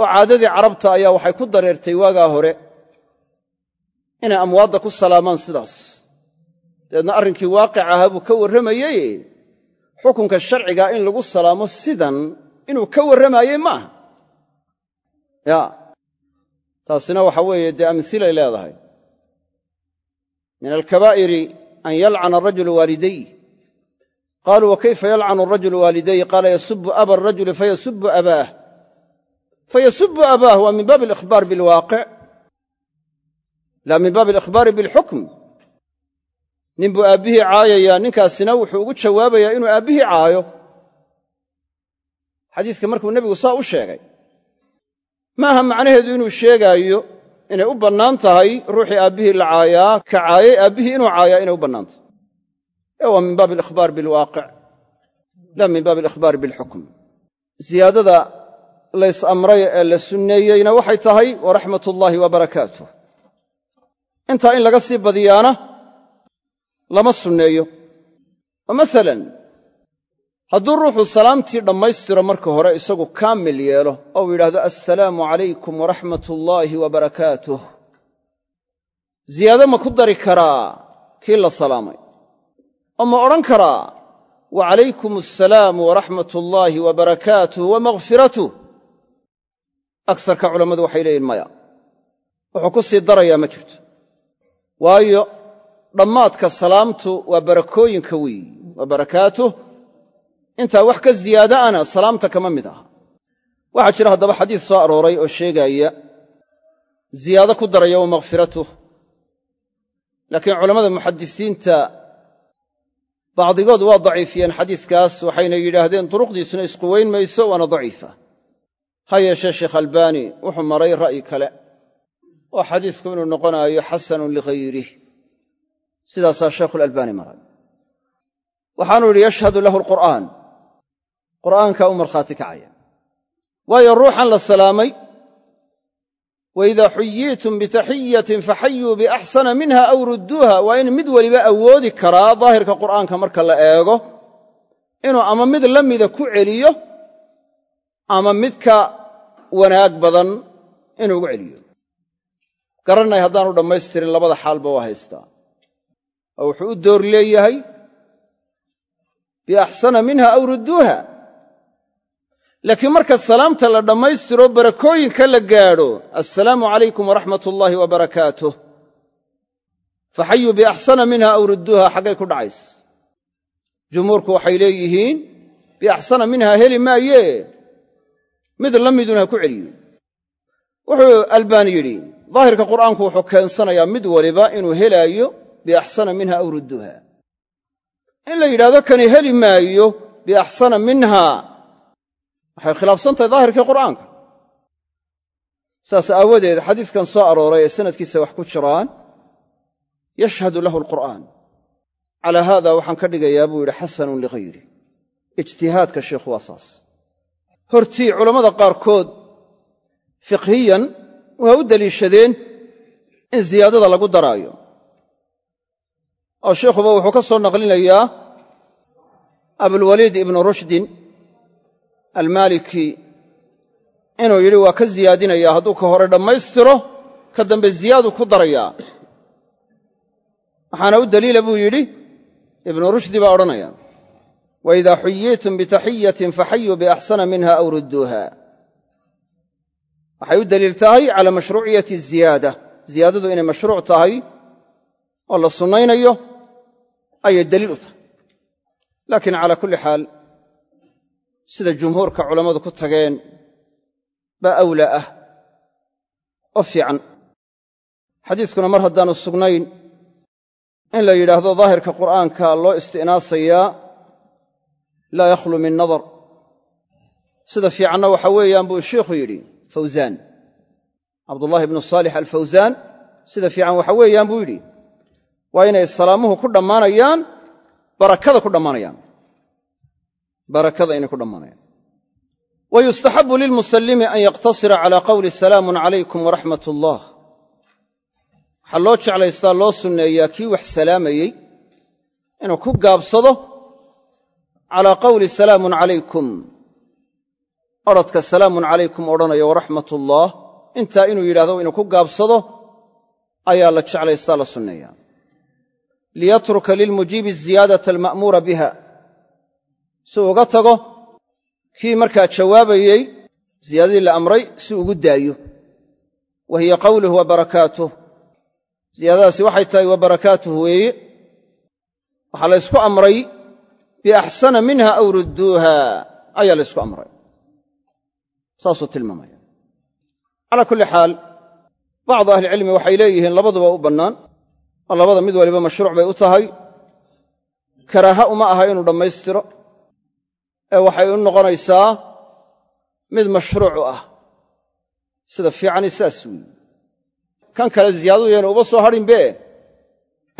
Oo caadadii carabta ayaa waxay ku dareertay waagaa hore inay amwaadda ku salaamaan sidaas. Dabeedna arrinkii waaqic ahaa buu ka warramayey. Xukunka sharcigaa in lagu salaamo sidan inuu ka warramaayey ma aha ya taasina waxa weeye dee amhilay leedahay. Min alkabaa'iri an yalcana arajulu waalidayh. Qaaluu wakayfa yalcanu arajulu waalidayh? Qaala yasubu aba arajuli fayasubu abaah. Fayasubu abaah waa min baabi alikhbaar bilwaaqic. Laa min baabi alikhbaari bilxukm nin buu aabbihii caayayaa ninkaasina wuxuu ugu jawaabayaa inuu aabbihii caayo. Xadiiska markuu nebigu saa u sheegay. Maaha macnaheedu inuu sheegaayo inay u bannaan tahay ruuxii aabbihii la caayaa ka caayay aabbihii inuu caayaa inay u bannaan tahay. Ee waa min baabi alikhbaar bilwaaqic laa min baabi alikhbaari bilxukm. Ziyaadada lays amray ee la sunneeyeyna waxay tahay waraxmat ullaahi wa barakaatuh. Intaa in laga sii badiyaana lama sunneeyo. Oo masalan hadduu ruuxu salaamtii dhammaystiro marka hore isagu kaamil yeelo ou yidhaahdo assalaamu calaykum waraxmat ullaahi wa barakaatuh. Ziyaado ma ku dari karaa? Kii la salaamay. Oo ma odhan karaa wa calaykum assalaamu waraxmat ullaahi wa barakaatuh wa maghfiratuh. Agsarka culammadu waxay leeyihiin maya wuxuu ku sii darayaa ma jirto. Waayo dhammaadka salaamtu waa barakooyinka weeyi. Waa barakaatuh intaa wax ka ziyaada ana salaamta kama mid aha. Waxaa jira haddaba xadiis soo arooray oo sheegaaya ziyaado ku daraya wa makhfiratuh laakiin culammada muxadisiinta bacdigood waa daciifiyeen xadiiskaas waxayna yidhaahdeen duruqdiisuna isquweyn mayso waana daciifa. Ha yeeshee sheekh albaani wuxuu maray ra'yi kale oo xadiisku inuu noqonaayo xasanun lighayrih sidaasaa sheekhulalbaani maray. Waxaanu yidhi yashhadu lahu alqur'aan qur'aanka u markhaati kacaya. Waayo ruuxan la salaamay wa idaa xuyiitum bitaxiyatin faxayuu biaxsana minha aw rudduuha. Waa in mid weliba awoodi karaa daahirka qur'aanka marka la eego inuu ama mid la mida ku celiyo ama midka wanaag badan inuu ugu celiyo. Garannay haddaanu dhammaystirin labada xaalba waa haystaa. Oo wuxuu u door leeyahay biaxsana minha aw rudduuha laakiin marka salaamta la dhammaystiro barakooyinka la gaadho assalaamu calaykum waraxmat ullaahi wa barakaatuh. Faxayuu biaxsana minha aw rudduuha xaggay ku dhacays jumhuurku waxay leeyihiin biaxsana minha heli maayee. Mid la midun ha ku celiyo. Wuxuu albaani yidhi daahirka qur'aanku wuxuu keensanayaa mid waliba inuu helaayo biaxsana minha aw rudduuha in la yidhahdo kani heli maayo biaxsana minha waxay khilaafsan tahay daahirkii qur'aanka. Saas aawadeed xadiiskan soo arooray ee sanadkiisa wax ku jiraan yashhadu lahu alqur'aan. Calaa haada waxaan ka dhigayaa buu yidhi xasanun lighayri ijtihaadka sheikhu waa saas. Hortii culammada qaarkood fiqhiyan waa u deliishadeen in ziyaadada lagu daraayo. Oo sheikhuba wuxuu ka soo naqlinayaa abulwaliid ibnu rushdin almaaliki inuu yidhi waa ka ziyaadinayaa hadduu ka hore dhammaystiro ka dambe ziyaadu ku darayaa waxaana u daliila buu yidhi ibnu rushdi baa odhanaya wa idaa xuyiitum bitaxiyatin faxayuu biaxsana minha aw rudduuha. Waxay u daliil tahay cala mashruuciyati ziyaada. Ziyaadadu inay mashruuc tahay oo la sunnaynayo ayay daliil u tahay. Laakiin calaa kulli xaal sida jumhuurka culammadu ku tageen baa awlaa ah oo fiican. Xadiiskuna mar haddaanu sugnayn in la yidhaahdo daahirka qur'aanka loo isti'naasayaa laa yakhlu min nadar. Sida fiicanna waxa weeyaan buu shiikhu yidhi fawsaan cabdullaahi ibnu saalix alfawsaan sida fiican waxa weeyaan buu yidhi waa inay salaamuhu ku dhammaanayaan barakada ku dhammaanayaan barakada inay ku dhammaanayaan wa yustaxabu lilmusallimi an yaqtasira cala qowli salaamun calaykum waraxmat ullah waxaa loo jeclaystaa loo sunneeyaa kii wax salaamayey inuu ku gaabsado calaa qowli salaamun calaykum. Odradka salaamun calaykum odhanayo waraxmat ullaah intaa inuu yidhahdo inuu ku gaabsado ayaa la jeclaystaa la sunneeyaa. Liyatruka lilmujiibi ziyaadata alma'muura biha si uga tago kii markaa jawaabayey ziyaadadii la amray si ugu daayo. Wa hiya wa barakaatuh ziyaadadaasi waxay tahay wa barakaatuh weeye. Waxaa la ysku amray biaxsana minha aw rudduuha ayaa la ysku amray. Saasuu tilmaamaya. Calaa kulli xaal bacdu ahlicilmi waxay leeyihiin labaduba u bannaan oo labada mid waliba mashruuc bay u tahay. Karaaha uma aha inuu dhammaystiro ee waxay u noqonaysaa mid mashruuc u ah. Sida fiicani saas weeye. Kan kale ziyaadadu yaynu uba soo hadhinbe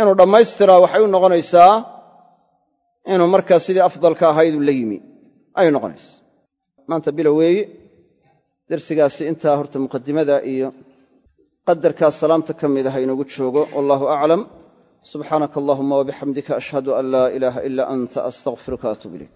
inuu dhammaystiraa waxay u noqonaysaa inuu markaa sidii afdalka ahaydu la yimi. Ayay noqonaysaa. Maanta bila weeye darsigaasi intaa horta muqadimada iyo qadarkaas salaamta ka mid ah inoogu joogo. Wallaahu aclam subxaanaka allahuma wabixamdika ashhadu an laa ilaaha ila anta astaqfiruka atuub ilayk